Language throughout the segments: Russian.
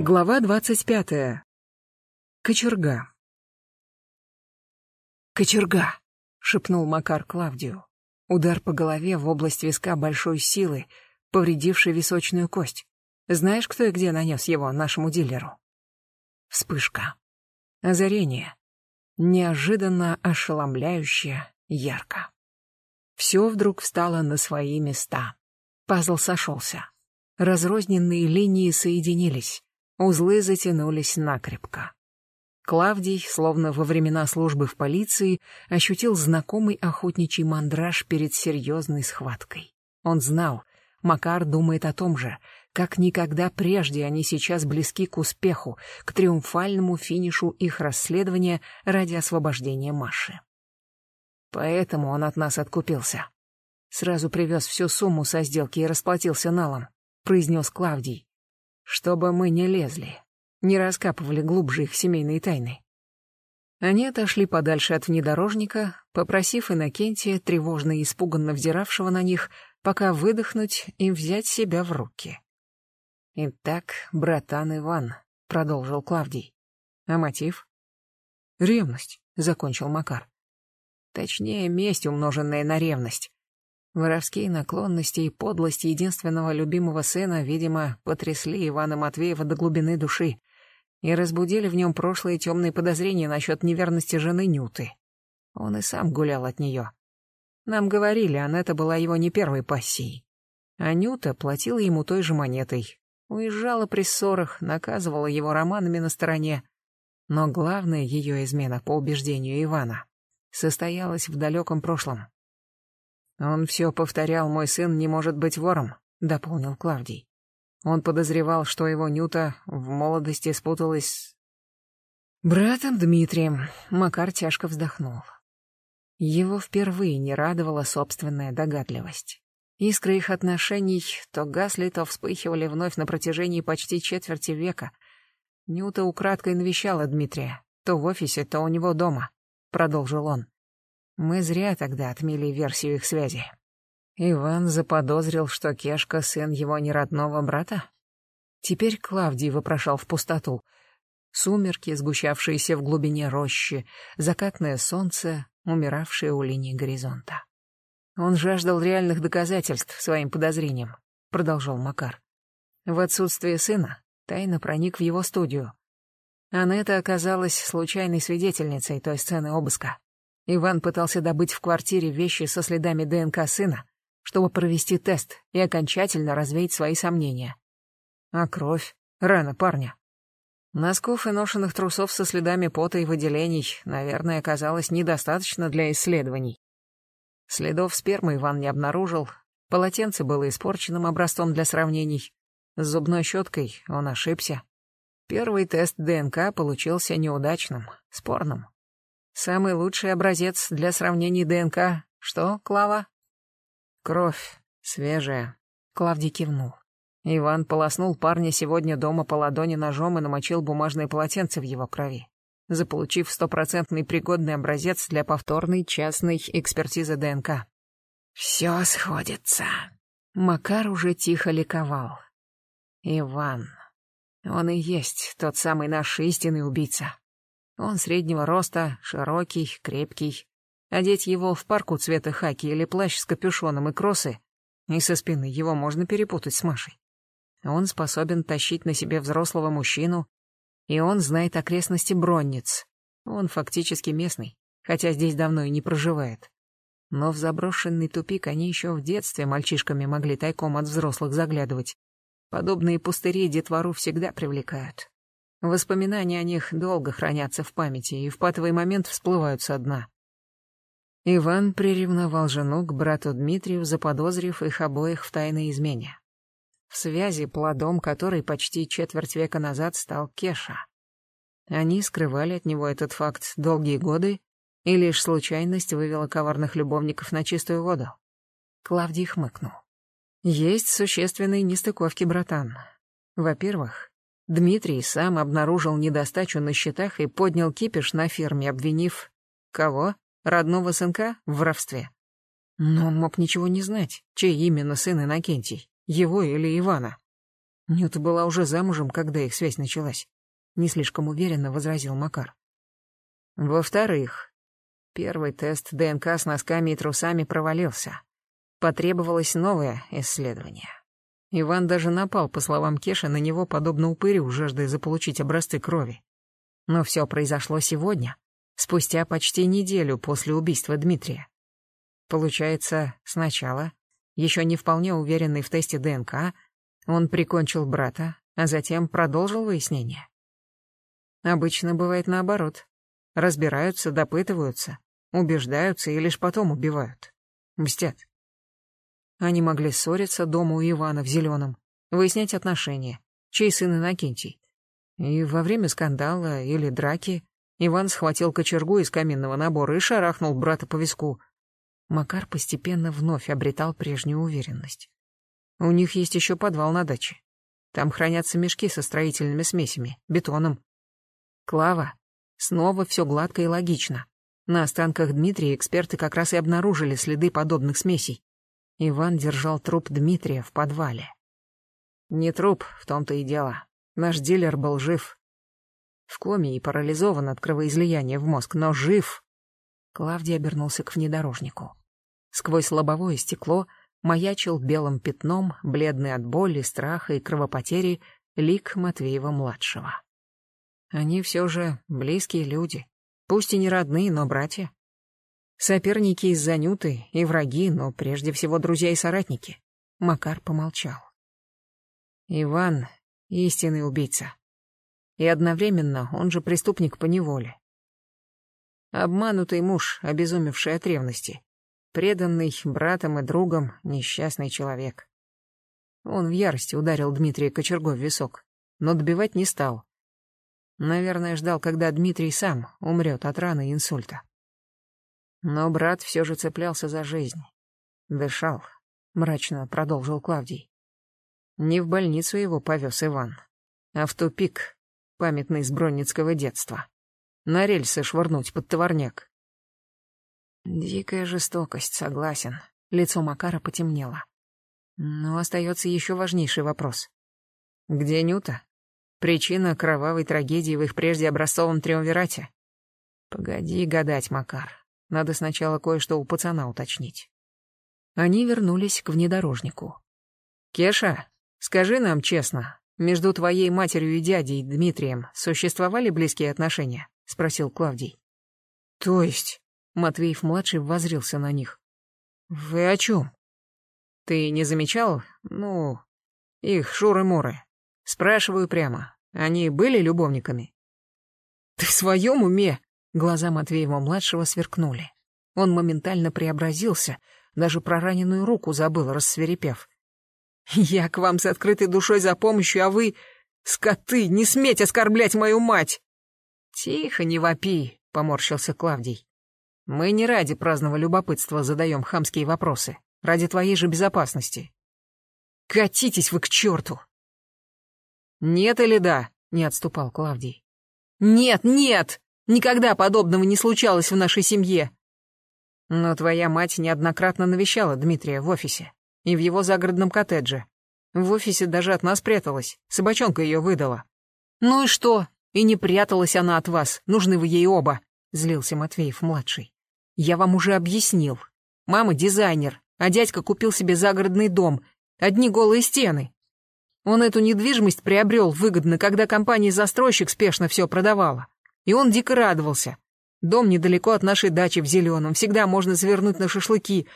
Глава двадцать пятая. Кочерга. «Кочерга!» — шепнул Макар Клавдию. Удар по голове в область виска большой силы, повредивший височную кость. Знаешь, кто и где нанес его нашему дилеру? Вспышка. Озарение. Неожиданно ошеломляюще ярко. Все вдруг встало на свои места. Пазл сошелся. Разрозненные линии соединились. Узлы затянулись накрепко. Клавдий, словно во времена службы в полиции, ощутил знакомый охотничий мандраж перед серьезной схваткой. Он знал, Макар думает о том же, как никогда прежде они сейчас близки к успеху, к триумфальному финишу их расследования ради освобождения Маши. Поэтому он от нас откупился. Сразу привез всю сумму со сделки и расплатился налом, произнес Клавдий чтобы мы не лезли, не раскапывали глубже их семейные тайны. Они отошли подальше от внедорожника, попросив Иннокентия, тревожно и испуганно взиравшего на них, пока выдохнуть и взять себя в руки. «Итак, братан Иван», — продолжил Клавдий. «А мотив?» «Ревность», — закончил Макар. «Точнее, месть, умноженная на ревность. Воровские наклонности и подлость единственного любимого сына, видимо, потрясли Ивана Матвеева до глубины души и разбудили в нем прошлые темные подозрения насчет неверности жены Нюты. Он и сам гулял от нее. Нам говорили, Анетта была его не первой пассией. А Нюта платила ему той же монетой. Уезжала при ссорах, наказывала его романами на стороне. Но главная ее измена, по убеждению Ивана, состоялась в далеком прошлом. «Он все повторял, мой сын не может быть вором», — дополнил Клавдий. Он подозревал, что его Нюта в молодости спуталась. Братом Дмитрием Макар тяжко вздохнул. Его впервые не радовала собственная догадливость. Искры их отношений то гасли, то вспыхивали вновь на протяжении почти четверти века. Нюта украдкой навещала Дмитрия, то в офисе, то у него дома, — продолжил он. Мы зря тогда отмели версию их связи. Иван заподозрил, что Кешка — сын его неродного брата? Теперь Клавдий вопрошал в пустоту. Сумерки, сгущавшиеся в глубине рощи, закатное солнце, умиравшее у линии горизонта. Он жаждал реальных доказательств своим подозрениям, продолжал Макар. В отсутствие сына тайно проник в его студию. Анетта оказалась случайной свидетельницей той сцены обыска. Иван пытался добыть в квартире вещи со следами ДНК сына, чтобы провести тест и окончательно развеять свои сомнения. А кровь? Рана парня. Носков и ношенных трусов со следами пота и выделений, наверное, оказалось недостаточно для исследований. Следов спермы Иван не обнаружил, полотенце было испорченным образцом для сравнений. С зубной щеткой он ошибся. Первый тест ДНК получился неудачным, спорным. Самый лучший образец для сравнений ДНК. Что, Клава? Кровь. Свежая. Клавдий кивнул. Иван полоснул парня сегодня дома по ладони ножом и намочил бумажное полотенце в его крови, заполучив стопроцентный пригодный образец для повторной частной экспертизы ДНК. Все сходится. Макар уже тихо ликовал. Иван. Он и есть тот самый наш истинный убийца. Он среднего роста, широкий, крепкий. Одеть его в парку цвета хаки или плащ с капюшоном и кроссы, и со спины его можно перепутать с Машей. Он способен тащить на себе взрослого мужчину, и он знает окрестности Бронниц. Он фактически местный, хотя здесь давно и не проживает. Но в заброшенный тупик они еще в детстве мальчишками могли тайком от взрослых заглядывать. Подобные пустыри детвору всегда привлекают. Воспоминания о них долго хранятся в памяти и в патовый момент всплывают со дна. Иван приревновал жену к брату Дмитрию, заподозрив их обоих в тайной измене. В связи, плодом которой почти четверть века назад стал Кеша. Они скрывали от него этот факт долгие годы, и лишь случайность вывела коварных любовников на чистую воду. Клавдий хмыкнул. Есть существенные нестыковки, братан. Во-первых, Дмитрий сам обнаружил недостачу на счетах и поднял кипиш на ферме, обвинив... Кого? Родного сынка в воровстве. Но он мог ничего не знать, чей именно сын Иннокентий, его или Ивана. Нюта была уже замужем, когда их связь началась. Не слишком уверенно возразил Макар. Во-вторых, первый тест ДНК с носками и трусами провалился. Потребовалось новое исследование. Иван даже напал, по словам Кеши, на него подобно упырю, жаждая заполучить образцы крови. Но все произошло сегодня, спустя почти неделю после убийства Дмитрия. Получается, сначала, еще не вполне уверенный в тесте ДНК, он прикончил брата, а затем продолжил выяснение. Обычно бывает наоборот. Разбираются, допытываются, убеждаются и лишь потом убивают. Мстят. Они могли ссориться дома у Ивана в Зеленом, выяснять отношения, чей сын Иннокентий. И во время скандала или драки Иван схватил кочергу из каминного набора и шарахнул брата по виску. Макар постепенно вновь обретал прежнюю уверенность. У них есть еще подвал на даче. Там хранятся мешки со строительными смесями, бетоном. Клава. Снова все гладко и логично. На останках Дмитрия эксперты как раз и обнаружили следы подобных смесей. Иван держал труп Дмитрия в подвале. Не труп, в том-то и дело. Наш дилер был жив. В коме и парализован от кровоизлияния в мозг, но жив. Клавдий обернулся к внедорожнику. Сквозь лобовое стекло маячил белым пятном, бледный от боли, страха и кровопотери, лик Матвеева-младшего. Они все же близкие люди, пусть и не родные, но братья. Соперники из-за Нюты и враги, но прежде всего друзья и соратники. Макар помолчал. Иван — истинный убийца. И одновременно он же преступник по неволе. Обманутый муж, обезумевший от ревности. Преданный братом и другом несчастный человек. Он в ярости ударил Дмитрия кочергой в висок, но добивать не стал. Наверное, ждал, когда Дмитрий сам умрет от раны и инсульта. Но брат все же цеплялся за жизнь. Дышал, мрачно продолжил Клавдий. Не в больницу его повез Иван, а в тупик, памятный с бронницкого детства. На рельсы швырнуть под товарняк. Дикая жестокость, согласен. Лицо Макара потемнело. Но остается еще важнейший вопрос. Где Нюта? Причина кровавой трагедии в их прежде образцовом триумвирате? Погоди гадать, Макар. Надо сначала кое-что у пацана уточнить. Они вернулись к внедорожнику. «Кеша, скажи нам честно, между твоей матерью и дядей Дмитрием существовали близкие отношения?» — спросил Клавдий. «То есть?» — Матвеев-младший возрился на них. «Вы о чем?» «Ты не замечал, ну, их шуры-муры? Спрашиваю прямо, они были любовниками?» «Ты в своем уме?» Глаза Матвеева-младшего сверкнули. Он моментально преобразился, даже про раненую руку забыл, рассверепев. «Я к вам с открытой душой за помощью, а вы... Скоты, не сметь оскорблять мою мать!» «Тихо, не вопи», — поморщился Клавдий. «Мы не ради праздного любопытства задаем хамские вопросы, ради твоей же безопасности. Катитесь вы к черту!» «Нет или да?» — не отступал Клавдий. «Нет, нет!» Никогда подобного не случалось в нашей семье. Но твоя мать неоднократно навещала Дмитрия в офисе и в его загородном коттедже. В офисе даже от нас пряталась, собачонка ее выдала. Ну и что? И не пряталась она от вас, нужны вы ей оба, злился Матвеев-младший. Я вам уже объяснил. Мама дизайнер, а дядька купил себе загородный дом, одни голые стены. Он эту недвижимость приобрел выгодно, когда компания-застройщик спешно все продавала. И он дико радовался. Дом недалеко от нашей дачи в Зеленом, всегда можно завернуть на шашлыки.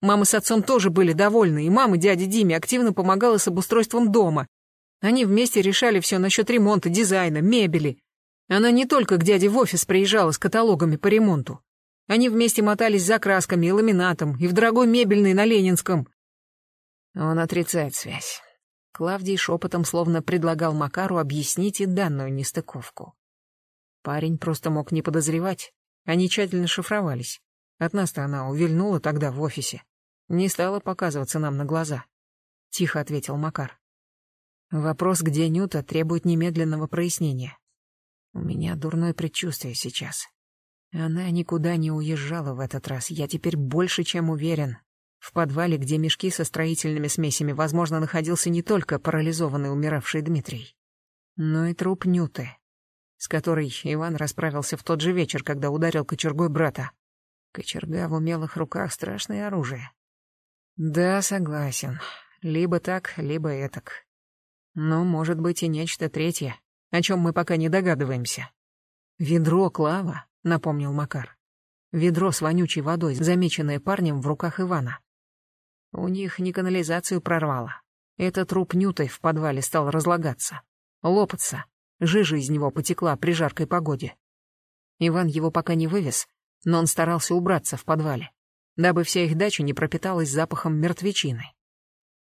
Мама с отцом тоже были довольны, и мама дяде Диме активно помогала с обустройством дома. Они вместе решали все насчет ремонта, дизайна, мебели. Она не только к дяде в офис приезжала с каталогами по ремонту. Они вместе мотались за красками и ламинатом, и в дорогой мебельной на Ленинском. Он отрицает связь. Клавдий шепотом словно предлагал Макару объяснить и данную нестыковку. Парень просто мог не подозревать. Они тщательно шифровались. От нас-то она увильнула тогда в офисе. Не стала показываться нам на глаза. Тихо ответил Макар. Вопрос, где Нюта, требует немедленного прояснения. У меня дурное предчувствие сейчас. Она никуда не уезжала в этот раз. Я теперь больше чем уверен. В подвале, где мешки со строительными смесями, возможно, находился не только парализованный умиравший Дмитрий, но и труп Нюты, с которой Иван расправился в тот же вечер, когда ударил кочергой брата. Кочерга в умелых руках — страшное оружие. Да, согласен. Либо так, либо этак. Но может быть и нечто третье, о чем мы пока не догадываемся. Ведро Клава, напомнил Макар. Ведро с вонючей водой, замеченное парнем в руках Ивана. У них не канализацию прорвало. Этот труп Нютой в подвале стал разлагаться, лопаться. Жижа из него потекла при жаркой погоде. Иван его пока не вывез, но он старался убраться в подвале, дабы вся их дача не пропиталась запахом мертвечины.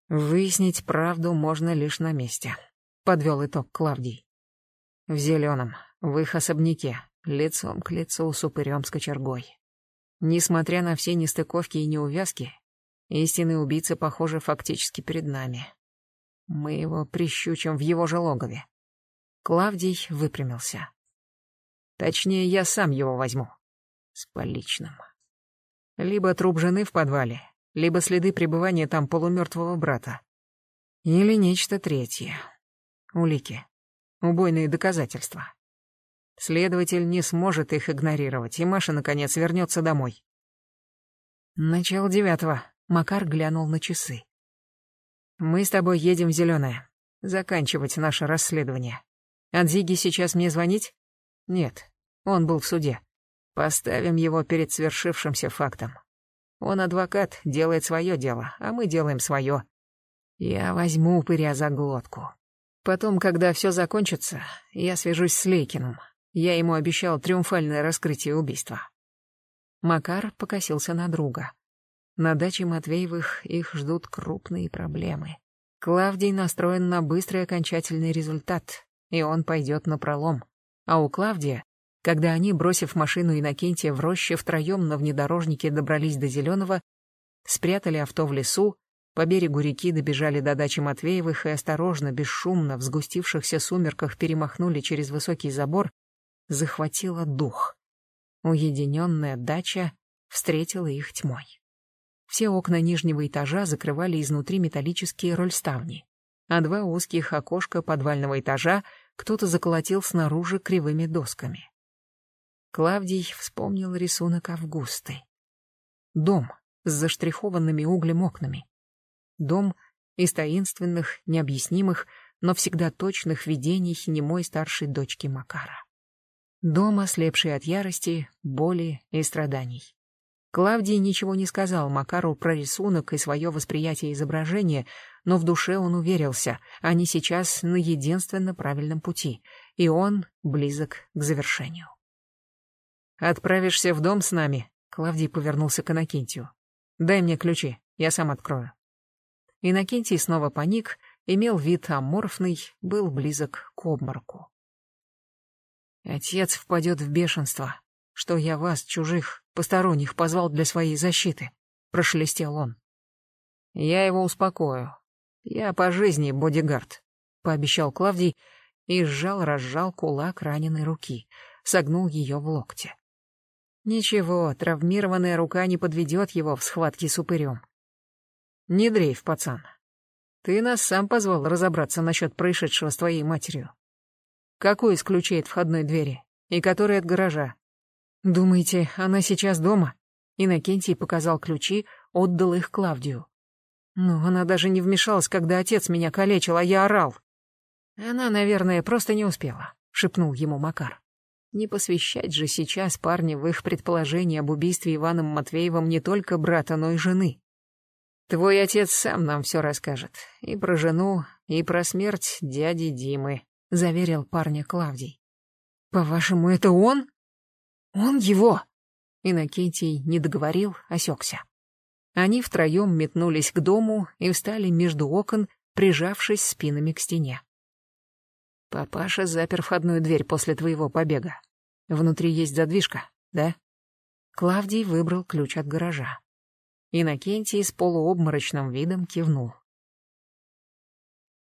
Выяснить правду можно лишь на месте, подвел итог Клавдий. В зеленом, в их особняке, лицом к лицу с упырем с кочергой. Несмотря на все нестыковки и неувязки, истинный убийца, похоже, фактически перед нами. Мы его прищучим в его же логове. Клавдий выпрямился. Точнее, я сам его возьму. С поличным. Либо труп жены в подвале, либо следы пребывания там полумертвого брата. Или нечто третье. Улики. Убойные доказательства. Следователь не сможет их игнорировать, и Маша, наконец, вернется домой. Начало девятого. Макар глянул на часы. «Мы с тобой едем в Зеленое. Заканчивать наше расследование. От Зиги сейчас мне звонить? Нет, он был в суде. Поставим его перед свершившимся фактом. Он адвокат, делает свое дело, а мы делаем свое. Я возьму упыря за глотку. Потом, когда все закончится, я свяжусь с Лейкиным. Я ему обещал триумфальное раскрытие убийства. Макар покосился на друга. На даче Матвеевых их ждут крупные проблемы. Клавдий настроен на быстрый окончательный результат, и он пойдет на пролом. А у Клавдия, когда они, бросив машину Иннокентия в роще, втроем на внедорожнике добрались до Зеленого, спрятали авто в лесу, по берегу реки добежали до дачи Матвеевых и осторожно, бесшумно, в сгустившихся сумерках перемахнули через высокий забор, захватило дух. Уединенная дача встретила их тьмой. Все окна нижнего этажа закрывали изнутри металлические рольставни а два узких окошка подвального этажа кто-то заколотил снаружи кривыми досками. Клавдий вспомнил рисунок Августы. Дом с заштрихованными углем окнами. Дом из таинственных, необъяснимых, но всегда точных видений немой старшей дочки Макара. Дом, ослепший от ярости, боли и страданий. Клавдий ничего не сказал Макару про рисунок и свое восприятие изображения, но в душе он уверился, они сейчас на единственно правильном пути, и он близок к завершению. «Отправишься в дом с нами?» — Клавдий повернулся к Иннокентию. «Дай мне ключи, я сам открою». Иннокентий снова паник, имел вид аморфный, был близок к обмороку. «Отец впадет в бешенство, что я вас, чужих, посторонних, позвал для своей защиты», — прошелестел он. «Я его успокою. Я по жизни бодигард», — пообещал Клавдий и сжал-разжал кулак раненой руки, согнул ее в локте. Ничего, травмированная рука не подведет его в схватке с упырем. Не дрейф, пацан. Ты нас сам позвал разобраться насчет происшедшего с твоей матерью. Какой из ключей от входной двери и который от гаража? «Думаете, она сейчас дома?» Иннокентий показал ключи, отдал их Клавдию. «Ну, она даже не вмешалась, когда отец меня калечил, а я орал». «Она, наверное, просто не успела», — шепнул ему Макар. «Не посвящать же сейчас парня в их предположение об убийстве Иваном Матвеевым не только брата, но и жены. Твой отец сам нам все расскажет. И про жену, и про смерть дяди Димы», — заверил парня Клавдий. «По-вашему, это он?» «Он его!» Иннокентий не договорил, осекся. Они втроем метнулись к дому и встали между окон, прижавшись спинами к стене. «Папаша запер входную дверь после твоего побега. Внутри есть задвижка, да?» Клавдий выбрал ключ от гаража. Иннокентий с полуобморочным видом кивнул.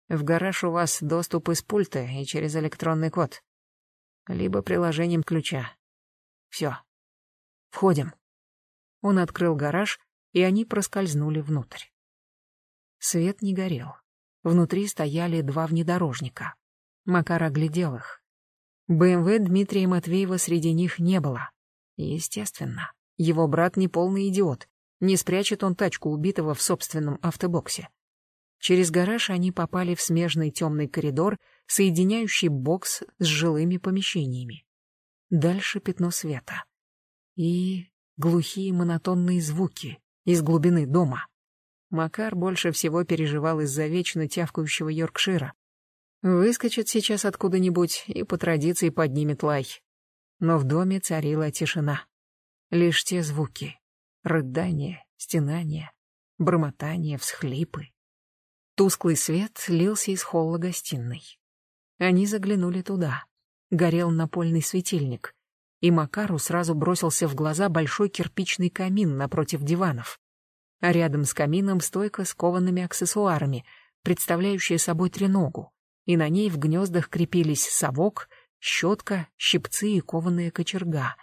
«В гараж у вас доступ из пульта и через электронный код, либо приложением ключа. Все. Входим. Он открыл гараж и они проскользнули внутрь. Свет не горел. Внутри стояли два внедорожника. Макар оглядел их. БМВ Дмитрия Матвеева среди них не было. Естественно, его брат не полный идиот. Не спрячет он тачку убитого в собственном автобоксе. Через гараж они попали в смежный темный коридор, соединяющий бокс с жилыми помещениями. Дальше пятно света. И глухие монотонные звуки из глубины дома. Макар больше всего переживал из-за вечно тявкающего Йоркшира. Выскочит сейчас откуда-нибудь и по традиции поднимет лай. Но в доме царила тишина. Лишь те звуки — рыдания, стенания, бормотания, всхлипы. Тусклый свет лился из холла гостиной. Они заглянули туда. Горел напольный светильник, и Макару сразу бросился в глаза большой кирпичный камин напротив диванов. А рядом с камином стойка с коваными аксессуарами, представляющая собой треногу, и на ней в гнездах крепились совок, щетка, щипцы и кованая кочерга.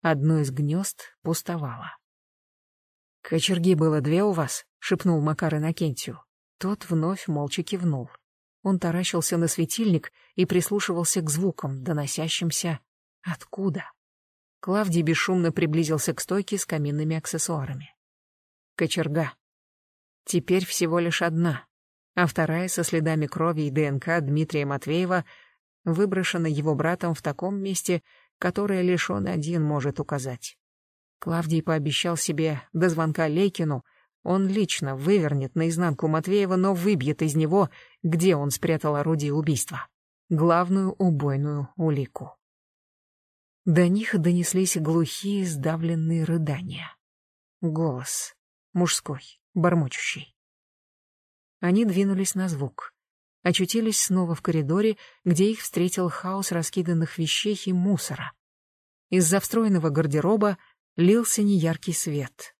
Одно из гнезд пустовало. «Кочерги было две у вас?» — шепнул Макар Иннокентию. Тот вновь молча кивнул. Он таращился на светильник и прислушивался к звукам, доносящимся откуда. Клавдий бесшумно приблизился к стойке с каминными аксессуарами. Кочерга. Теперь всего лишь одна, а вторая со следами крови и ДНК Дмитрия Матвеева выброшена его братом в таком месте, которое лишь он один может указать. Клавдий пообещал себе до звонка Лейкину — он лично вывернет наизнанку Матвеева, но выбьет из него, где он спрятал орудие убийства. Главную убойную улику. До них донеслись глухие сдавленные рыдания. Голос. Мужской, бормочущий. Они двинулись на звук. Очутились снова в коридоре, где их встретил хаос раскиданных вещей и мусора. Из-за встроенного гардероба лился неяркий свет.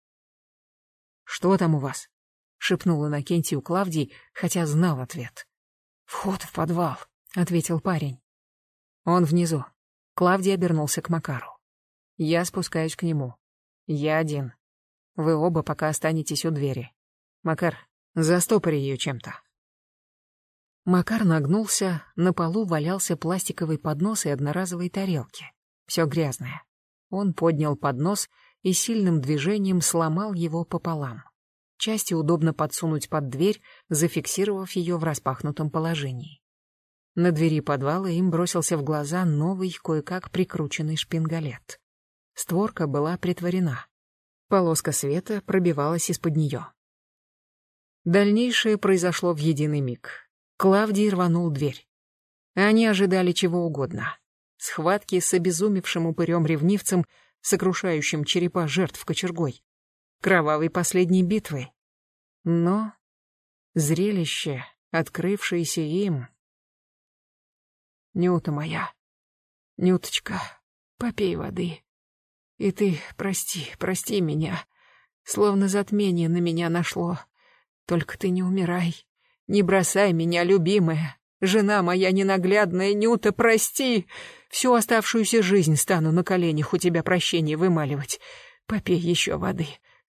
«Что там у вас?» — шепнул Иннокентию Клавдий, хотя знал ответ. «Вход в подвал», — ответил парень. «Он внизу». Клавдий обернулся к Макару. «Я спускаюсь к нему. Я один. Вы оба пока останетесь у двери. Макар, застопори ее чем-то». Макар нагнулся, на полу валялся пластиковый поднос и одноразовые тарелки. Все грязное. Он поднял поднос и сильным движением сломал его пополам. Части удобно подсунуть под дверь, зафиксировав ее в распахнутом положении. На двери подвала им бросился в глаза новый, кое-как прикрученный шпингалет. Створка была притворена. Полоска света пробивалась из-под нее. Дальнейшее произошло в единый миг. Клавдий рванул дверь. Они ожидали чего угодно. Схватки с обезумевшим упырем-ревнивцем — сокрушающим черепа жертв кочергой, кровавой последней битвы. Но зрелище, открывшееся им... Нюта моя, Нюточка, попей воды. И ты прости, прости меня. Словно затмение на меня нашло. Только ты не умирай. Не бросай меня, любимая. Жена моя ненаглядная, Нюта, прости. Всю оставшуюся жизнь стану на коленях у тебя прощения вымаливать. Попей еще воды.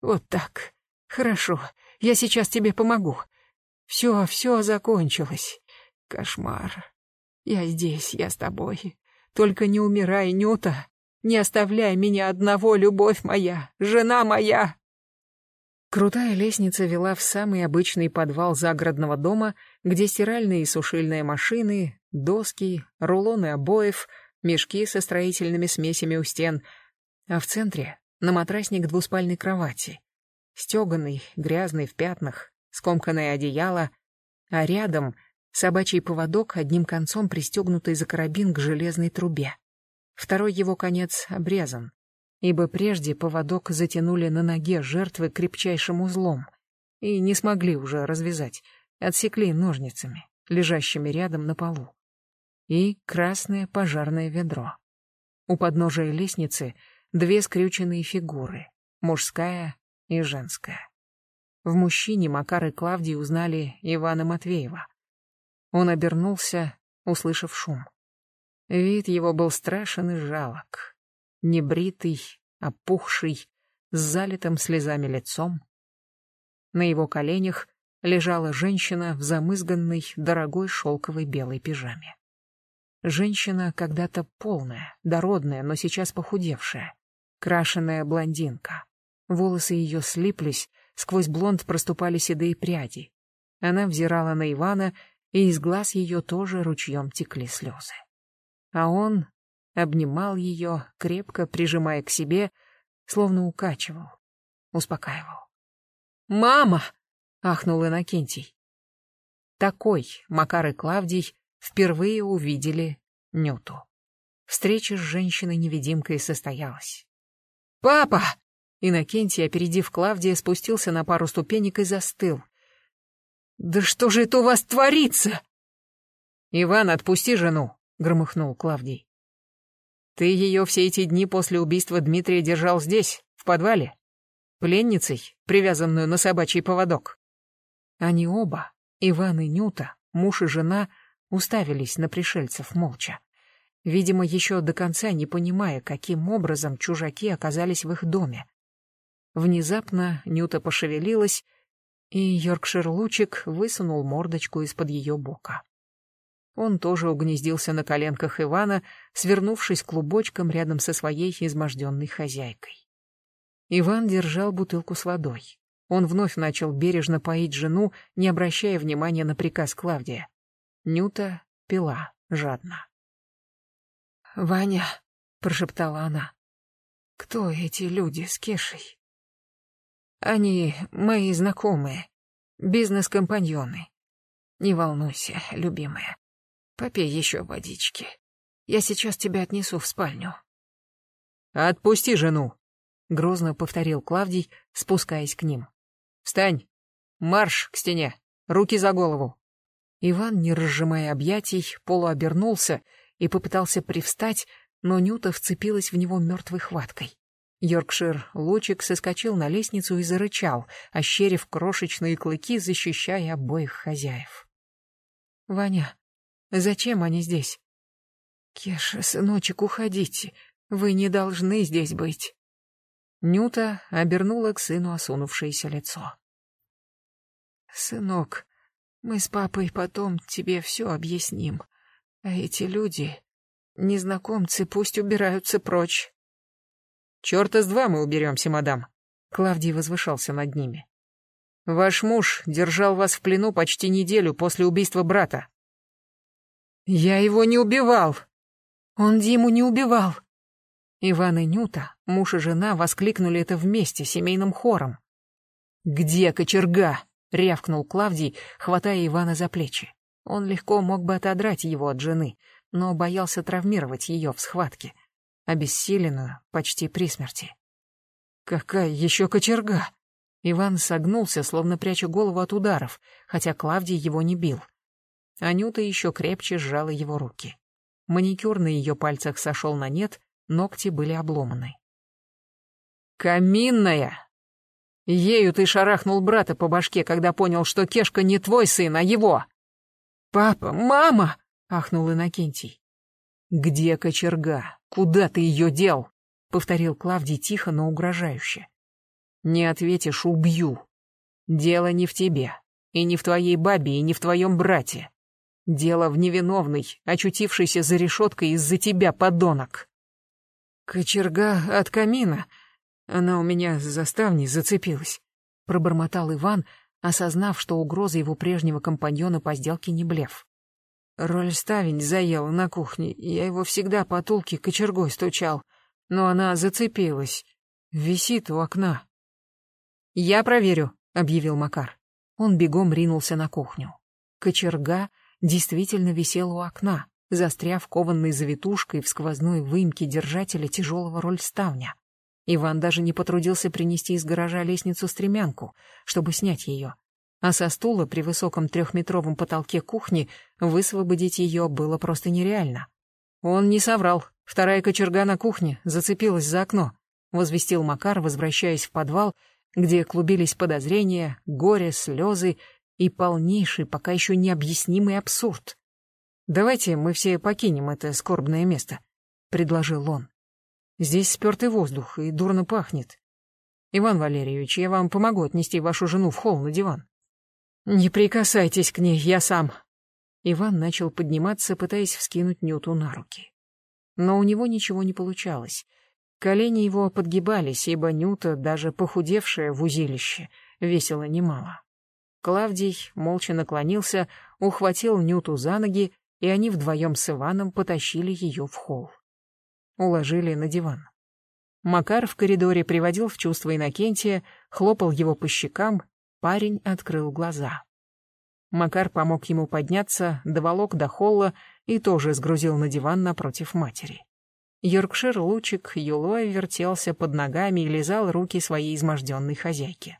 Вот так. Хорошо, я сейчас тебе помогу. Все, все закончилось. Кошмар. Я здесь, я с тобой. Только не умирай, Нюта. Не оставляй меня одного, любовь моя, жена моя. Крутая лестница вела в самый обычный подвал загородного дома, где стиральные и сушильные машины, доски, рулоны обоев, мешки со строительными смесями у стен, а в центре — на матрасник двуспальной кровати. Стеганый, грязный в пятнах, скомканное одеяло, а рядом — собачий поводок, одним концом пристегнутый за карабин к железной трубе. Второй его конец обрезан, ибо прежде поводок затянули на ноге жертвы крепчайшим узлом и не смогли уже развязать, отсекли ножницами, лежащими рядом на полу. И красное пожарное ведро. У подножия лестницы две скрюченные фигуры, мужская и женская. В мужчине Макар и Клавдий узнали Ивана Матвеева. Он обернулся, услышав шум. Вид его был страшен и жалок небритый, опухший, с залитым слезами лицом, На его коленях лежала женщина в замызганной, дорогой шелковой белой пижаме. Женщина когда-то полная, дородная, но сейчас похудевшая. Крашеная блондинка. Волосы ее слиплись, сквозь блонд проступали седые пряди. Она взирала на Ивана, и из глаз ее тоже ручьем текли слезы. А он обнимал ее, крепко прижимая к себе, словно укачивал, успокаивал. «Мама!» — ахнул Иннокентий. Такой Макар и Клавдий впервые увидели Нюту. Встреча с женщиной-невидимкой состоялась. «Папа!» Иннокентий, опередив Клавдия, спустился на пару ступенек и застыл. «Да что же это у вас творится?» «Иван, отпусти жену!» — громыхнул Клавдий. «Ты ее все эти дни после убийства Дмитрия держал здесь, в подвале, пленницей, привязанную на собачий поводок». Они оба, Иван и Нюта, муж и жена, уставились на пришельцев молча. Видимо, еще до конца не понимая, каким образом чужаки оказались в их доме. Внезапно Нюта пошевелилась, и Йоркшир-лучик высунул мордочку из-под ее бока. Он тоже угнездился на коленках Ивана, свернувшись клубочком рядом со своей изможденной хозяйкой. Иван держал бутылку с водой. Он вновь начал бережно поить жену, не обращая внимания на приказ Клавдия. Нюта пила жадно. «Ваня», — прошептала она, — «кто эти люди с Кешей?» Они мои знакомые, бизнес-компаньоны. Не волнуйся, любимая. Попей еще водички. Я сейчас тебя отнесу в спальню. Отпусти жену, грозно повторил Клавдий, спускаясь к ним. Встань. Марш к стене. Руки за голову. Иван, не разжимая объятий, полуобернулся и попытался привстать, но Нюта вцепилась в него мертвой хваткой. Йоркшир Лучик соскочил на лестницу и зарычал, ощерив крошечные клыки, защищая обоих хозяев. «Ваня, зачем они здесь?» «Кеша, сыночек, уходите. Вы не должны здесь быть». Нюта обернула к сыну осунувшееся лицо. «Сынок, мы с папой потом тебе все объясним. А эти люди, незнакомцы, пусть убираются прочь. Черта с два мы уберемся, мадам. Клавдий возвышался над ними. Ваш муж держал вас в плену почти неделю после убийства брата. Я его не убивал. Он Диму не убивал. Иван и Нюта, муж и жена, воскликнули это вместе, семейным хором. «Где кочерга?» — рявкнул Клавдий, хватая Ивана за плечи. Он легко мог бы отодрать его от жены, но боялся травмировать ее в схватке обессиленную, почти при смерти. «Какая еще кочерга?» Иван согнулся, словно пряча голову от ударов, хотя Клавдий его не бил. Анюта еще крепче сжала его руки. Маникюр на ее пальцах сошел на нет, ногти были обломаны. «Каминная!» Ею ты шарахнул брата по башке, когда понял, что Кешка не твой сын, а его. «Папа! Мама!» — ахнул Иннокентий. «Где кочерга? Куда ты ее дел?» — повторил Клавдий тихо, но угрожающе. «Не ответишь — убью. Дело не в тебе, и не в твоей бабе, и не в твоем брате. Дело в невиновной, очутившейся за решеткой из-за тебя, подонок». «Кочерга от камина. Она у меня за ставней зацепилась», — пробормотал Иван, осознав, что угроза его прежнего компаньона по сделке не блеф. Роль ставень заела на кухне, я его всегда по тулке кочергой стучал, но она зацепилась. Висит у окна. «Я проверю», — объявил Макар. Он бегом ринулся на кухню. Кочерга действительно висела у окна, застряв кованной завитушкой в сквозной выемке держателя тяжелого рольставня. Иван даже не потрудился принести из гаража лестницу-стремянку, чтобы снять ее а со стула при высоком трехметровом потолке кухни высвободить ее было просто нереально. Он не соврал. Вторая кочерга на кухне зацепилась за окно, возвестил Макар, возвращаясь в подвал, где клубились подозрения, горе, слезы и полнейший, пока еще необъяснимый абсурд. «Давайте мы все покинем это скорбное место», — предложил он. «Здесь спертый воздух и дурно пахнет. Иван Валерьевич, я вам помогу отнести вашу жену в холл на диван. Не прикасайтесь к ней, я сам. Иван начал подниматься, пытаясь вскинуть Нюту на руки. Но у него ничего не получалось. Колени его подгибались, ибо Нюта, даже похудевшая в узилище, весила немало. Клавдий молча наклонился, ухватил Нюту за ноги, и они вдвоем с Иваном потащили ее в холл. Уложили на диван. Макар в коридоре приводил в чувство Иннокентия, хлопал его по щекам, парень открыл глаза. Макар помог ему подняться, доволок до холла и тоже сгрузил на диван напротив матери. Йоркшир Лучик юлой вертелся под ногами и лизал руки своей изможденной хозяйки.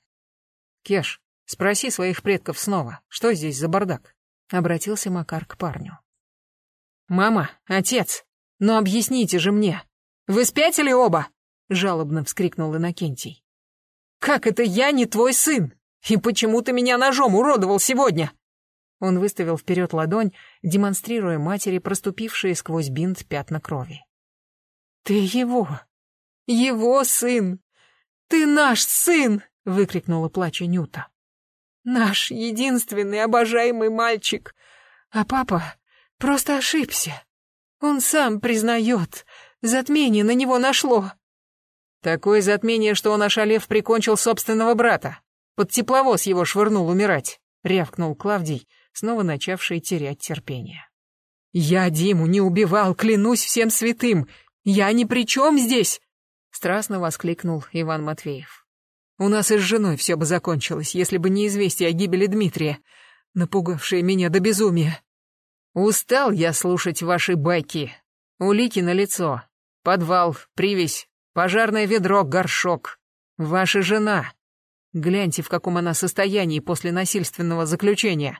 «Кеш, спроси своих предков снова, что здесь за бардак?» — обратился Макар к парню. «Мама, отец, ну объясните же мне! Вы спятили оба?» — жалобно вскрикнул Иннокентий. «Как это я не твой сын? И почему ты меня ножом уродовал сегодня?» Он выставил вперед ладонь, демонстрируя матери проступившие сквозь бинт пятна крови. «Ты его! Его сын! Ты наш сын!» — выкрикнула плача Нюта. «Наш единственный обожаемый мальчик! А папа просто ошибся. Он сам признает, затмение на него нашло». «Такое затмение, что он, ошалев, прикончил собственного брата. Под тепловоз его швырнул умирать», — рявкнул Клавдий, снова начавший терять терпение. «Я Диму не убивал, клянусь всем святым! Я ни при чем здесь!» Страстно воскликнул Иван Матвеев. «У нас и с женой все бы закончилось, если бы не известие о гибели Дмитрия, напугавшее меня до безумия. Устал я слушать ваши байки. Улики на лицо. Подвал, привязь, пожарное ведро, горшок. Ваша жена. Гляньте, в каком она состоянии после насильственного заключения.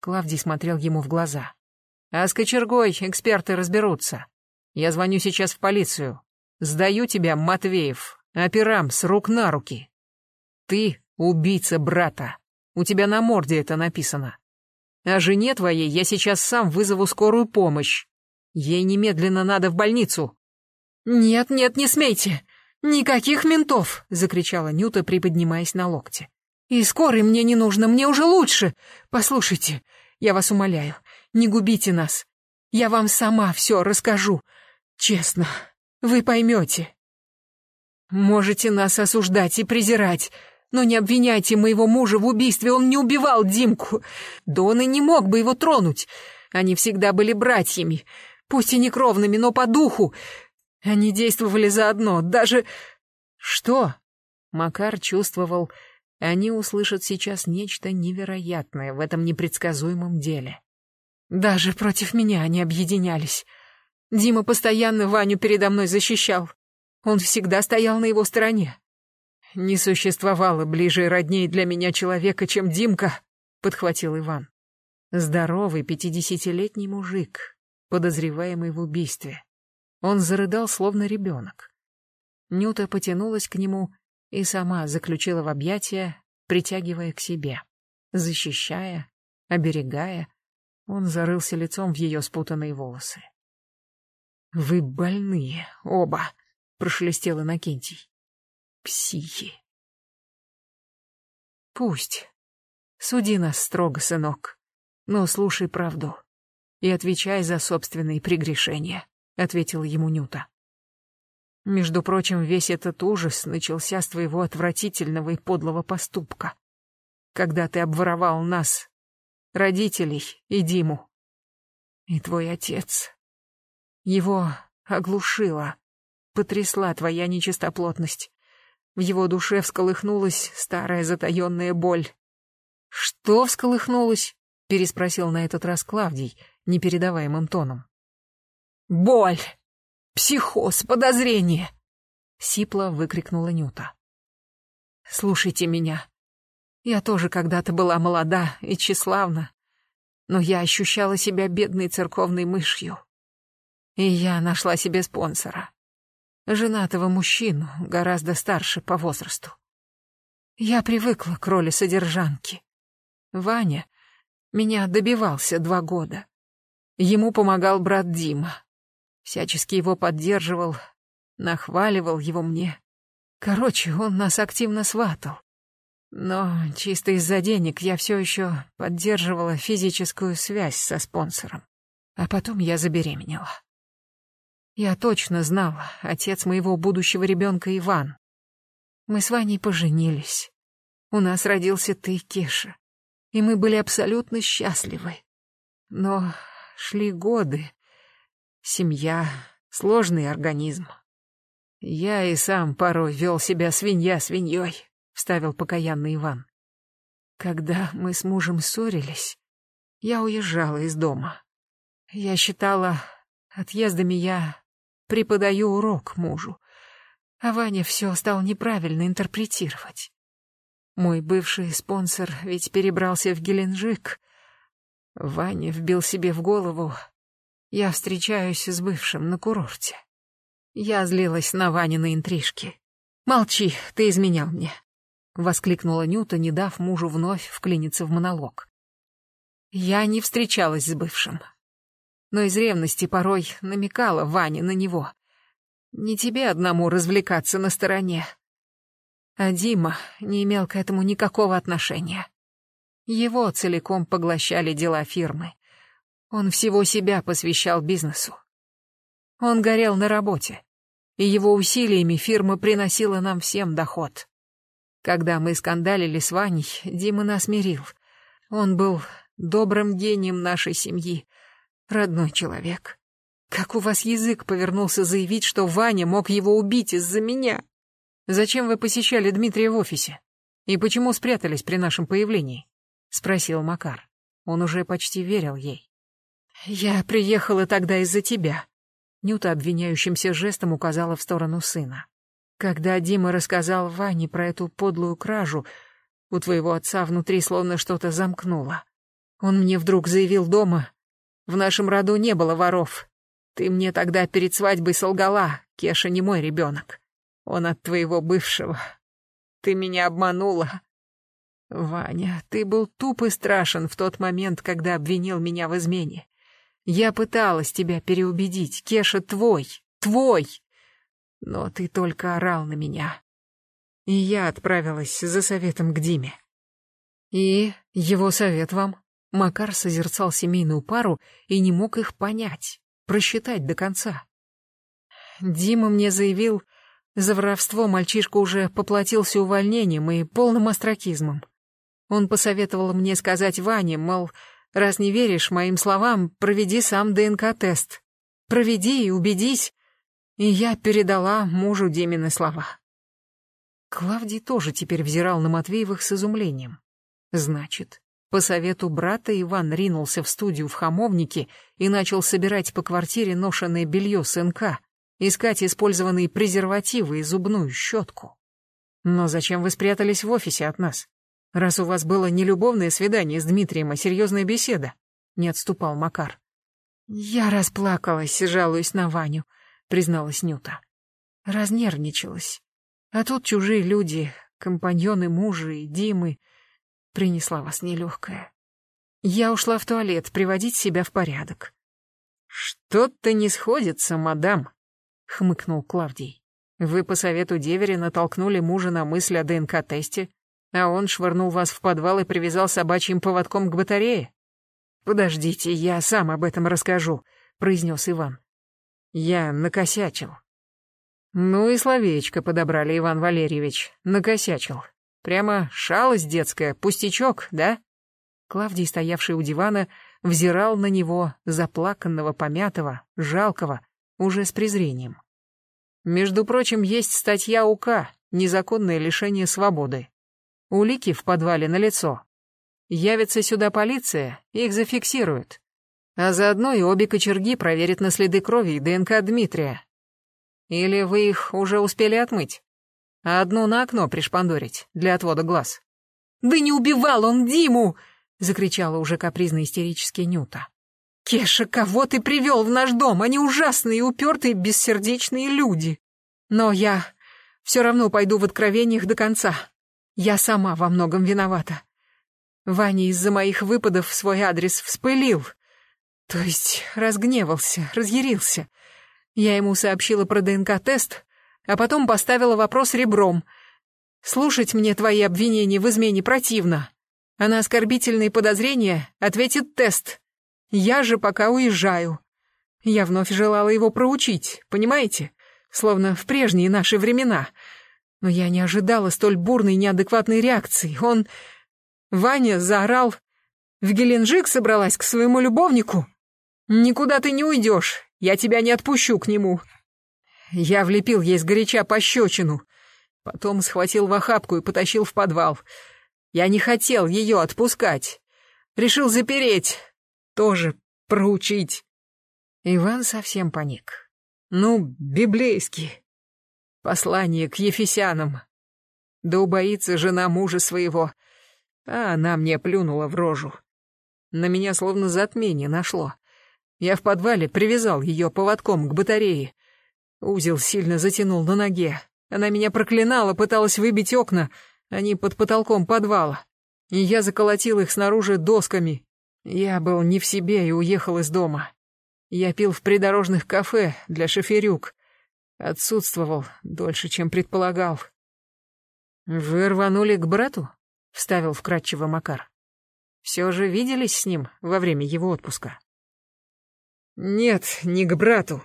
Клавдий смотрел ему в глаза. А с кочергой эксперты разберутся. Я звоню сейчас в полицию. Сдаю тебя, Матвеев, операм с рук на руки. Ты убийца брата. У тебя на морде это написано. А жене твоей я сейчас сам вызову скорую помощь. Ей немедленно надо в больницу. Нет, нет, не смейте. Никаких ментов, закричала Нюта, приподнимаясь на локте. И скорой мне не нужно, мне уже лучше. Послушайте, я вас умоляю, не губите нас. Я вам сама все расскажу. Честно, вы поймете. Можете нас осуждать и презирать, но не обвиняйте моего мужа в убийстве, он не убивал Димку. Да он и не мог бы его тронуть. Они всегда были братьями, пусть и не кровными, но по духу. Они действовали заодно, даже... Что? Макар чувствовал, они услышат сейчас нечто невероятное в этом непредсказуемом деле. Даже против меня они объединялись. Дима постоянно Ваню передо мной защищал. Он всегда стоял на его стороне. Не существовало ближе и родней для меня человека, чем Димка, подхватил Иван. Здоровый пятидесятилетний мужик, подозреваемый в убийстве. Он зарыдал, словно ребенок. Нюта потянулась к нему и сама заключила в объятия, притягивая к себе, защищая, оберегая. Он зарылся лицом в ее спутанные волосы. «Вы больные, оба!» — прошелестел Иннокентий. «Психи!» «Пусть. Суди нас строго, сынок, но слушай правду и отвечай за собственные прегрешения», — ответил ему Нюта. «Между прочим, весь этот ужас начался с твоего отвратительного и подлого поступка, когда ты обворовал нас, родителей и Диму. И твой отец его оглушило, потрясла твоя нечистоплотность. В его душе всколыхнулась старая затаенная боль. «Что всколыхнулось?» — переспросил на этот раз Клавдий непередаваемым тоном. «Боль! Психоз, подозрение!» — сипло выкрикнула Нюта. «Слушайте меня. Я тоже когда-то была молода и тщеславна, но я ощущала себя бедной церковной мышью. И я нашла себе спонсора. Женатого мужчину, гораздо старше по возрасту. Я привыкла к роли содержанки. Ваня меня добивался два года. Ему помогал брат Дима. Всячески его поддерживал, нахваливал его мне. Короче, он нас активно сватал. Но чисто из-за денег я все еще поддерживала физическую связь со спонсором. А потом я забеременела. Я точно знала, отец моего будущего ребенка Иван. Мы с Ваней поженились. У нас родился ты, Кеша. И мы были абсолютно счастливы. Но шли годы. Семья — сложный организм. Я и сам порой вел себя свинья свиньей, — вставил покаянный Иван. Когда мы с мужем ссорились, я уезжала из дома. Я считала, отъездами я преподаю урок мужу, а Ваня все стал неправильно интерпретировать. Мой бывший спонсор ведь перебрался в Геленджик. Ваня вбил себе в голову, я встречаюсь с бывшим на курорте. Я злилась на Ванины интрижки. «Молчи, ты изменял мне», — воскликнула Нюта, не дав мужу вновь вклиниться в монолог. Я не встречалась с бывшим но из ревности порой намекала Ване на него. Не тебе одному развлекаться на стороне. А Дима не имел к этому никакого отношения. Его целиком поглощали дела фирмы. Он всего себя посвящал бизнесу. Он горел на работе, и его усилиями фирма приносила нам всем доход. Когда мы скандалили с Ваней, Дима нас мирил. Он был добрым гением нашей семьи, родной человек. Как у вас язык повернулся заявить, что Ваня мог его убить из-за меня? Зачем вы посещали Дмитрия в офисе? И почему спрятались при нашем появлении? Спросил Макар. Он уже почти верил ей. Я приехала тогда из-за тебя. Нюта обвиняющимся жестом указала в сторону сына. Когда Дима рассказал Ване про эту подлую кражу, у твоего отца внутри словно что-то замкнуло. Он мне вдруг заявил дома, в нашем роду не было воров. Ты мне тогда перед свадьбой солгала, Кеша не мой ребенок. Он от твоего бывшего. Ты меня обманула. Ваня, ты был туп и страшен в тот момент, когда обвинил меня в измене. Я пыталась тебя переубедить. Кеша твой, твой. Но ты только орал на меня. И я отправилась за советом к Диме. И его совет вам? Макар созерцал семейную пару и не мог их понять, просчитать до конца. Дима мне заявил, за воровство мальчишка уже поплатился увольнением и полным остракизмом. Он посоветовал мне сказать Ване, мол, раз не веришь моим словам, проведи сам ДНК-тест. Проведи и убедись. И я передала мужу Димины слова. Клавдий тоже теперь взирал на Матвеевых с изумлением. Значит, по совету брата Иван ринулся в студию в Хамовнике и начал собирать по квартире ношенное белье сынка, искать использованные презервативы и зубную щетку. Но зачем вы спрятались в офисе от нас? Раз у вас было не любовное свидание с Дмитрием, а серьезная беседа, не отступал Макар. Я расплакалась, жалуясь на Ваню, призналась Нюта. Разнервничалась. А тут чужие люди, компаньоны мужа и Димы, принесла вас нелегкая. Я ушла в туалет приводить себя в порядок. Что-то не сходится, мадам, хмыкнул Клавдий. Вы по совету деверя толкнули мужа на мысль о ДНК-тесте, а он швырнул вас в подвал и привязал собачьим поводком к батарее? Подождите, я сам об этом расскажу, произнес Иван. Я накосячил. Ну и словечко подобрали, Иван Валерьевич, накосячил. Прямо шалость детская, пустячок, да? Клавдий, стоявший у дивана, взирал на него, заплаканного, помятого, жалкого, уже с презрением. Между прочим, есть статья УК «Незаконное лишение свободы». Улики в подвале на лицо. Явится сюда полиция, их зафиксируют. А заодно и обе кочерги проверят на следы крови и ДНК Дмитрия. Или вы их уже успели отмыть? А одну на окно пришпандорить для отвода глаз. «Да не убивал он Диму!» — закричала уже капризно истерически Нюта. «Кеша, кого ты привел в наш дом? Они ужасные, упертые, бессердечные люди. Но я все равно пойду в откровениях до конца. Я сама во многом виновата. Ваня из-за моих выпадов свой адрес вспылил. То есть разгневался, разъярился. Я ему сообщила про ДНК-тест, а потом поставила вопрос ребром. Слушать мне твои обвинения в измене противно. А на оскорбительные подозрения ответит тест. Я же пока уезжаю. Я вновь желала его проучить, понимаете? Словно в прежние наши времена. Но я не ожидала столь бурной неадекватной реакции. Он... Ваня заорал. В Геленджик собралась к своему любовнику. «Никуда ты не уйдешь, я тебя не отпущу к нему». Я влепил ей сгоряча пощечину. Потом схватил в охапку и потащил в подвал. Я не хотел ее отпускать. Решил запереть. Тоже проучить. Иван совсем паник. Ну, библейский. Послание к Ефесянам. Да убоится жена мужа своего. А она мне плюнула в рожу. На меня словно затмение нашло. Я в подвале привязал ее поводком к батарее. Узел сильно затянул на ноге. Она меня проклинала, пыталась выбить окна. Они под потолком подвала. И я заколотил их снаружи досками. Я был не в себе и уехал из дома. Я пил в придорожных кафе для шоферюк. Отсутствовал дольше, чем предполагал. «Вы рванули к брату?» — вставил вкратчиво Макар. «Все же виделись с ним во время его отпуска?» «Нет, не к брату.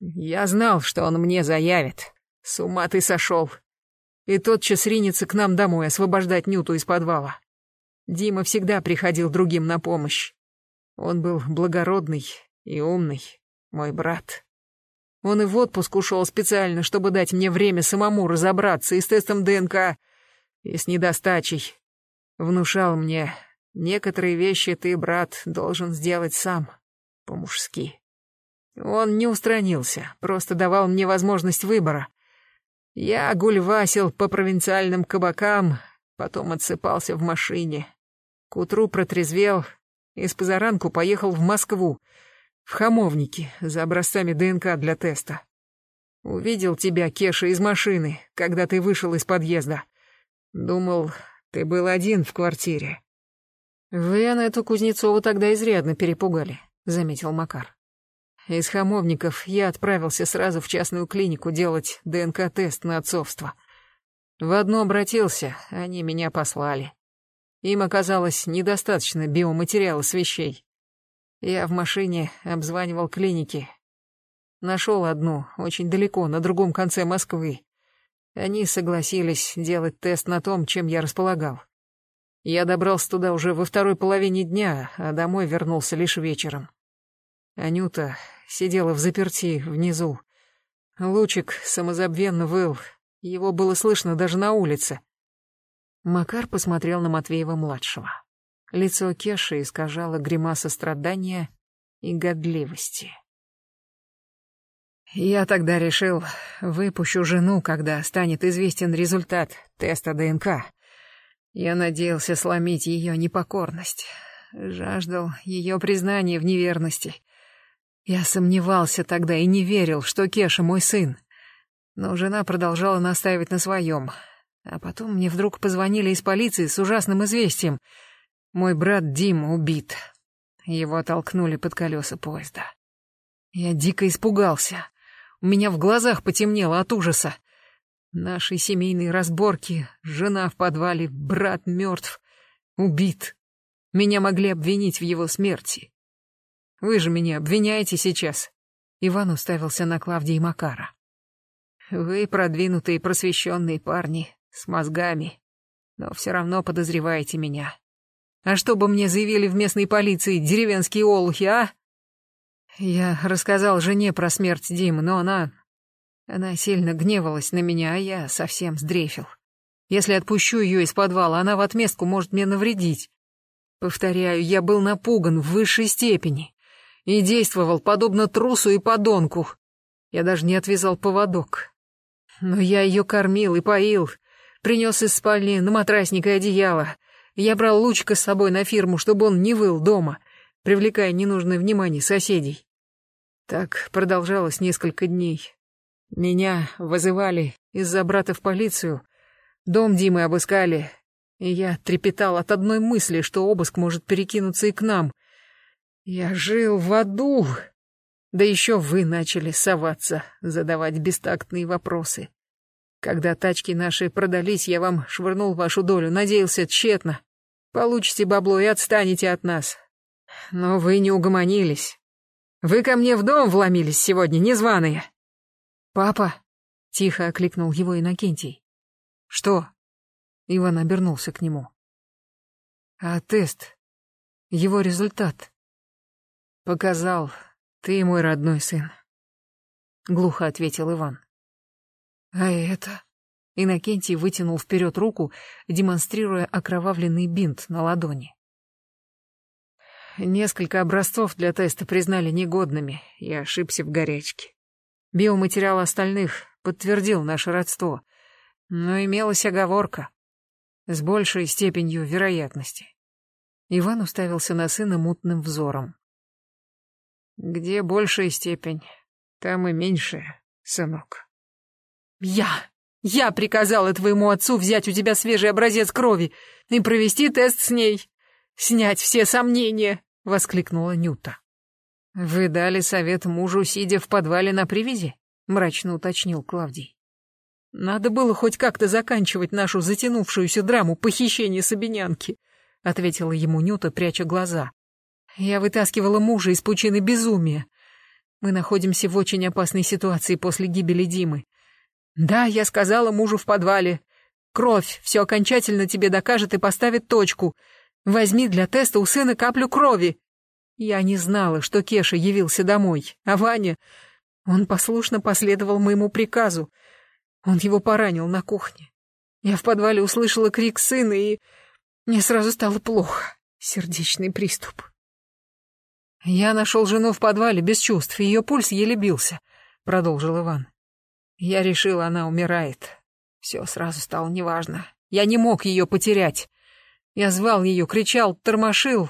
Я знал, что он мне заявит. С ума ты сошел. И тотчас ринется к нам домой освобождать Нюту из подвала. Дима всегда приходил другим на помощь. Он был благородный и умный, мой брат. Он и в отпуск ушел специально, чтобы дать мне время самому разобраться и с тестом ДНК, и с недостачей. Внушал мне, некоторые вещи ты, брат, должен сделать сам по-мужски. Он не устранился, просто давал мне возможность выбора. Я гульвасил по провинциальным кабакам, потом отсыпался в машине. К утру протрезвел и с позаранку поехал в Москву, в Хамовники, за образцами ДНК для теста. Увидел тебя, Кеша, из машины, когда ты вышел из подъезда. Думал, ты был один в квартире. Вы Анету Кузнецову тогда изрядно перепугали заметил Макар. Из хамовников я отправился сразу в частную клинику делать ДНК-тест на отцовство. В одно обратился, они меня послали. Им оказалось недостаточно биоматериала с вещей. Я в машине обзванивал клиники. Нашел одну, очень далеко, на другом конце Москвы. Они согласились делать тест на том, чем я располагал. Я добрался туда уже во второй половине дня, а домой вернулся лишь вечером. Анюта сидела в заперти внизу. Лучик самозабвенно выл. Его было слышно даже на улице. Макар посмотрел на Матвеева-младшего. Лицо Кеши искажало гримаса страдания и годливости. Я тогда решил, выпущу жену, когда станет известен результат теста ДНК. Я надеялся сломить ее непокорность. Жаждал ее признания в неверности. Я сомневался тогда и не верил, что Кеша мой сын. Но жена продолжала настаивать на своем. А потом мне вдруг позвонили из полиции с ужасным известием. Мой брат Дима убит. Его толкнули под колеса поезда. Я дико испугался. У меня в глазах потемнело от ужаса. Наши семейные разборки, жена в подвале, брат мертв, убит. Меня могли обвинить в его смерти. Вы же меня обвиняете сейчас. Иван уставился на Клавдии Макара. Вы продвинутые просвещенные парни, с мозгами, но все равно подозреваете меня. А что бы мне заявили в местной полиции деревенские олухи, а? Я рассказал жене про смерть Димы, но она... Она сильно гневалась на меня, а я совсем сдрефил. Если отпущу ее из подвала, она в отместку может мне навредить. Повторяю, я был напуган в высшей степени и действовал подобно трусу и подонку. Я даже не отвязал поводок. Но я ее кормил и поил, принес из спальни на матрасник и одеяло. Я брал Лучка с собой на фирму, чтобы он не выл дома, привлекая ненужное внимание соседей. Так продолжалось несколько дней. Меня вызывали из-за брата в полицию, дом Димы обыскали, и я трепетал от одной мысли, что обыск может перекинуться и к нам — я жил в аду. Да еще вы начали соваться, задавать бестактные вопросы. Когда тачки наши продались, я вам швырнул вашу долю, надеялся тщетно. Получите бабло и отстанете от нас. Но вы не угомонились. Вы ко мне в дом вломились сегодня, незваные. Папа, тихо окликнул его Иннокентий. Что? Иван обернулся к нему. А тест? Его результат? Показал. Ты мой родной сын. Глухо ответил Иван. А это? Иннокентий вытянул вперед руку, демонстрируя окровавленный бинт на ладони. Несколько образцов для теста признали негодными, и ошибся в горячке. Биоматериал остальных подтвердил наше родство, но имелась оговорка с большей степенью вероятности. Иван уставился на сына мутным взором. «Где большая степень, там и меньшая, сынок». «Я! Я приказала твоему отцу взять у тебя свежий образец крови и провести тест с ней. Снять все сомнения!» — воскликнула Нюта. «Вы дали совет мужу, сидя в подвале на привязи?» — мрачно уточнил Клавдий. «Надо было хоть как-то заканчивать нашу затянувшуюся драму похищения Собинянки», — ответила ему Нюта, пряча глаза. «Я вытаскивала мужа из пучины безумия. Мы находимся в очень опасной ситуации после гибели Димы. Да, я сказала мужу в подвале. Кровь все окончательно тебе докажет и поставит точку. Возьми для теста у сына каплю крови. Я не знала, что Кеша явился домой, а Ваня... Он послушно последовал моему приказу. Он его поранил на кухне. Я в подвале услышала крик сына, и мне сразу стало плохо. Сердечный приступ. Я нашел жену в подвале без чувств, ее пульс еле бился, продолжил Иван. Я решил, она умирает. Все сразу стало неважно. Я не мог ее потерять. Я звал ее, кричал, тормошил.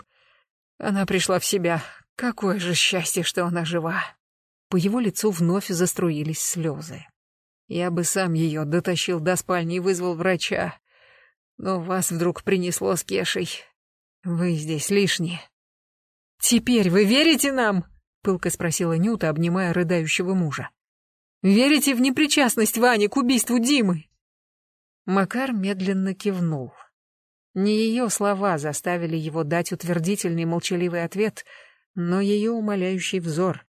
Она пришла в себя. Какое же счастье, что она жива. По его лицу вновь заструились слезы. Я бы сам ее дотащил до спальни и вызвал врача. Но вас вдруг принесло с Кешей. Вы здесь лишние. «Теперь вы верите нам?» — пылко спросила Нюта, обнимая рыдающего мужа. Верите в непричастность Вани к убийству Димы?» Макар медленно кивнул. Не ее слова заставили его дать утвердительный молчаливый ответ, но ее умоляющий взор.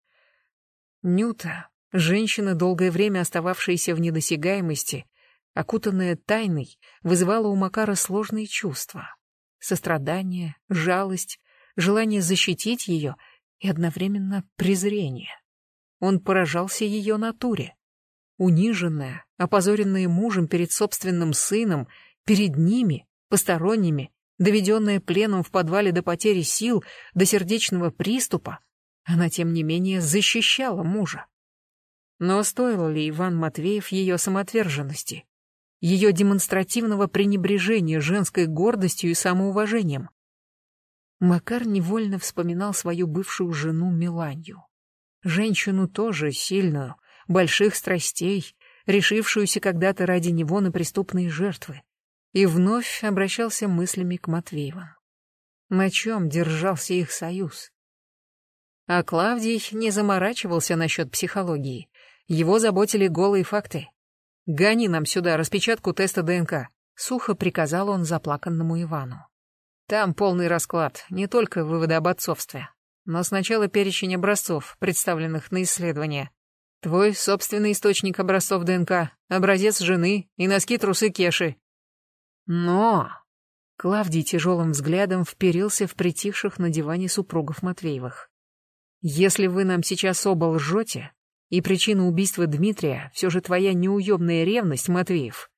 Нюта, женщина, долгое время остававшаяся в недосягаемости, окутанная тайной, вызывала у Макара сложные чувства. Сострадание, жалость, желание защитить ее и одновременно презрение. Он поражался ее натуре. Униженная, опозоренная мужем перед собственным сыном, перед ними, посторонними, доведенная пленом в подвале до потери сил, до сердечного приступа, она, тем не менее, защищала мужа. Но стоило ли Иван Матвеев ее самоотверженности, ее демонстративного пренебрежения женской гордостью и самоуважением? Макар невольно вспоминал свою бывшую жену Миланью. Женщину тоже сильную, больших страстей, решившуюся когда-то ради него на преступные жертвы. И вновь обращался мыслями к Матвеевым. На чем держался их союз? А Клавдий не заморачивался насчет психологии. Его заботили голые факты. «Гони нам сюда распечатку теста ДНК», — сухо приказал он заплаканному Ивану. «Там полный расклад, не только выводы об отцовстве, но сначала перечень образцов, представленных на исследование. Твой собственный источник образцов ДНК, образец жены и носки-трусы Кеши. Но... Клавдий тяжелым взглядом вперился в притихших на диване супругов Матвеевых. «Если вы нам сейчас оба лжете, и причина убийства Дмитрия все же твоя неуемная ревность, Матвеев,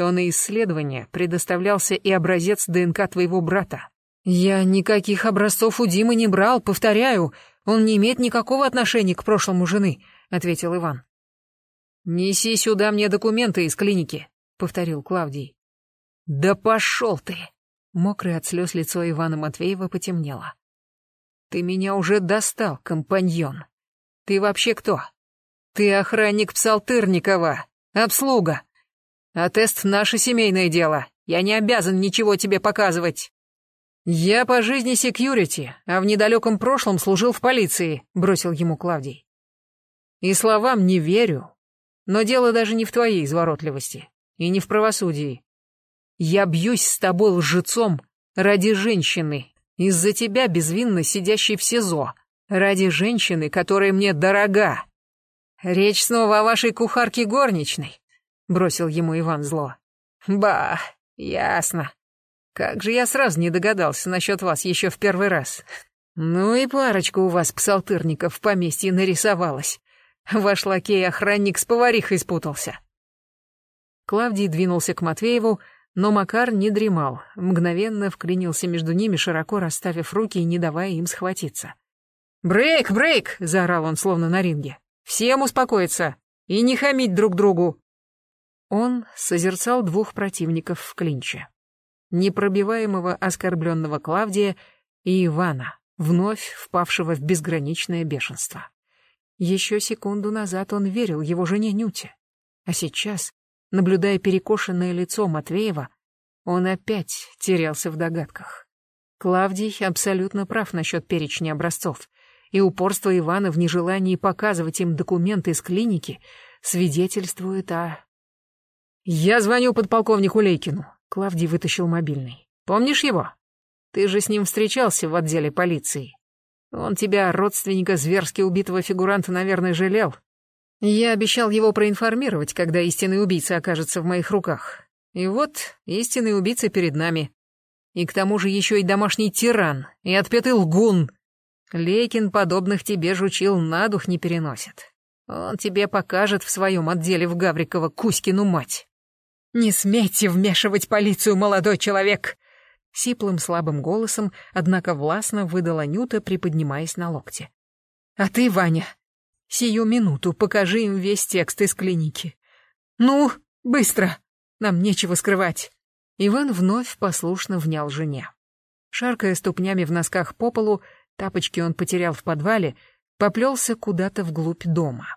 то на исследование предоставлялся и образец ДНК твоего брата. «Я никаких образцов у Димы не брал, повторяю, он не имеет никакого отношения к прошлому жены», — ответил Иван. «Неси сюда мне документы из клиники», — повторил Клавдий. «Да пошел ты!» Мокрое от слез лицо Ивана Матвеева потемнело. «Ты меня уже достал, компаньон. Ты вообще кто? Ты охранник Псалтырникова, обслуга. А тест — наше семейное дело. Я не обязан ничего тебе показывать». «Я по жизни секьюрити, а в недалеком прошлом служил в полиции», — бросил ему Клавдий. «И словам не верю. Но дело даже не в твоей изворотливости и не в правосудии. Я бьюсь с тобой лжецом ради женщины, из-за тебя безвинно сидящей в СИЗО, ради женщины, которая мне дорога. Речь снова о вашей кухарке горничной», — бросил ему Иван зло. «Ба, ясно. Как же я сразу не догадался насчет вас еще в первый раз. Ну и парочка у вас псалтырников в поместье нарисовалась. Ваш лакей-охранник с поварихой спутался. Клавдий двинулся к Матвееву, но Макар не дремал, мгновенно вклинился между ними, широко расставив руки и не давая им схватиться. «Брейк, брейк!» — заорал он, словно на ринге. «Всем успокоиться и не хамить друг другу!» Он созерцал двух противников в клинче непробиваемого оскорбленного Клавдия и Ивана, вновь впавшего в безграничное бешенство. Еще секунду назад он верил его жене Нюте, а сейчас, наблюдая перекошенное лицо Матвеева, он опять терялся в догадках. Клавдий абсолютно прав насчет перечня образцов, и упорство Ивана в нежелании показывать им документы из клиники свидетельствует о... «Я звоню подполковнику Лейкину. Клавдий вытащил мобильный. «Помнишь его? Ты же с ним встречался в отделе полиции. Он тебя, родственника зверски убитого фигуранта, наверное, жалел. Я обещал его проинформировать, когда истинный убийца окажется в моих руках. И вот истинный убийца перед нами. И к тому же еще и домашний тиран, и отпетый лгун. Лейкин подобных тебе жучил на дух не переносит. Он тебе покажет в своем отделе в Гаврикова Кузькину мать. «Не смейте вмешивать полицию, молодой человек!» Сиплым слабым голосом, однако властно выдала Нюта, приподнимаясь на локте. «А ты, Ваня, сию минуту покажи им весь текст из клиники. Ну, быстро! Нам нечего скрывать!» Иван вновь послушно внял жене. Шаркая ступнями в носках по полу, тапочки он потерял в подвале, поплелся куда-то вглубь дома.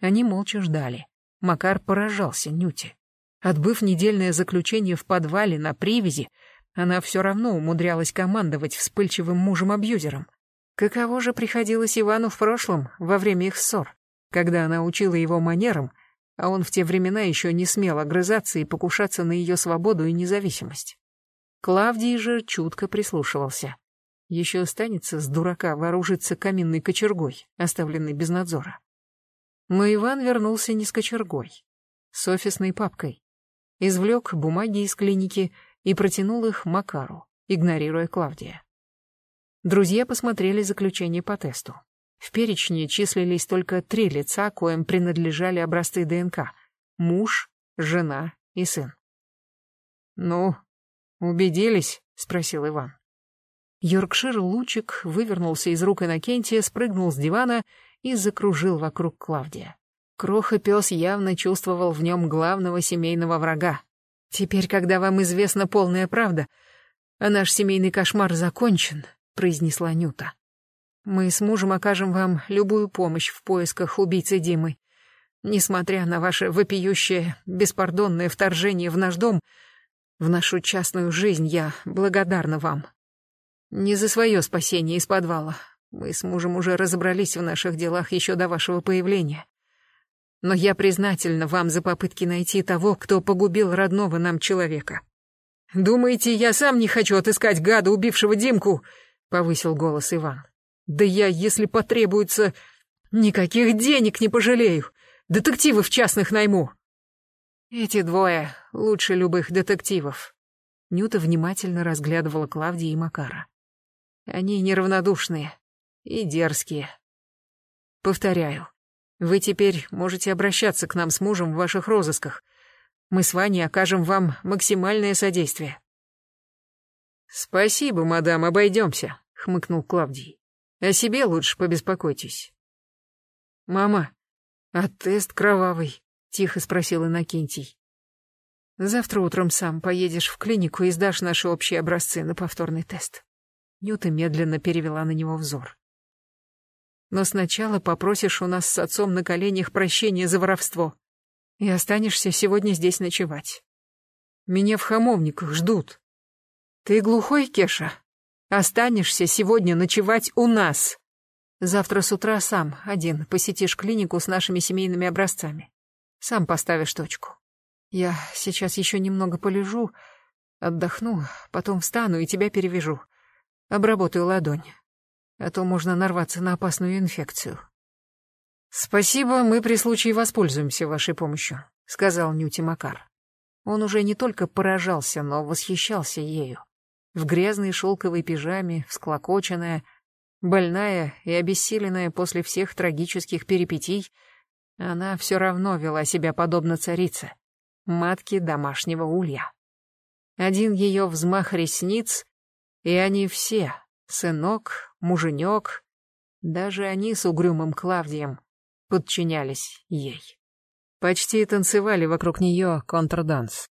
Они молча ждали. Макар поражался Нюте. Отбыв недельное заключение в подвале на привязи, она все равно умудрялась командовать вспыльчивым мужем-абьюзером. Каково же приходилось Ивану в прошлом, во время их ссор, когда она учила его манерам, а он в те времена еще не смел огрызаться и покушаться на ее свободу и независимость. Клавдий же чутко прислушивался. Еще останется с дурака вооружиться каминной кочергой, оставленной без надзора. Но Иван вернулся не с кочергой, с офисной папкой извлек бумаги из клиники и протянул их Макару, игнорируя Клавдия. Друзья посмотрели заключение по тесту. В перечне числились только три лица, коим принадлежали образцы ДНК — муж, жена и сын. «Ну, убедились?» — спросил Иван. Йоркшир Лучик вывернулся из рук Иннокентия, спрыгнул с дивана и закружил вокруг Клавдия. Кроха-пес явно чувствовал в нем главного семейного врага. «Теперь, когда вам известна полная правда, а наш семейный кошмар закончен», — произнесла Нюта. «Мы с мужем окажем вам любую помощь в поисках убийцы Димы. Несмотря на ваше вопиющее, беспардонное вторжение в наш дом, в нашу частную жизнь, я благодарна вам. Не за свое спасение из подвала. Мы с мужем уже разобрались в наших делах еще до вашего появления но я признательна вам за попытки найти того, кто погубил родного нам человека. Думаете, я сам не хочу отыскать гада, убившего Димку? повысил голос Иван. Да я, если потребуется, никаких денег не пожалею. Детективов частных найму. Эти двое лучше любых детективов. Нюта внимательно разглядывала Клавдия и Макара. Они неравнодушные и дерзкие. Повторяю, вы теперь можете обращаться к нам с мужем в ваших розысках. Мы с Ваней окажем вам максимальное содействие». «Спасибо, мадам, обойдемся», — хмыкнул Клавдий. «О себе лучше побеспокойтесь». «Мама, а тест кровавый?» — тихо спросил Иннокентий. «Завтра утром сам поедешь в клинику и сдашь наши общие образцы на повторный тест». Нюта медленно перевела на него взор. Но сначала попросишь у нас с отцом на коленях прощения за воровство. И останешься сегодня здесь ночевать. Меня в хамовниках ждут. Ты глухой, Кеша? Останешься сегодня ночевать у нас. Завтра с утра сам, один, посетишь клинику с нашими семейными образцами. Сам поставишь точку. Я сейчас еще немного полежу, отдохну, потом встану и тебя перевяжу. Обработаю ладонь. А то можно нарваться на опасную инфекцию. Спасибо, мы при случае воспользуемся вашей помощью, сказал Нюти Макар. Он уже не только поражался, но восхищался ею. В грязной шелковой пижаме, всклокоченная, Больная и обессиленная после всех трагических перипетий, она все равно вела себя подобно царице, матке домашнего улья. Один ее взмах ресниц, и они все, сынок, муженек, даже они с угрюмым Клавдием, подчинялись ей. Почти танцевали вокруг нее контрданс.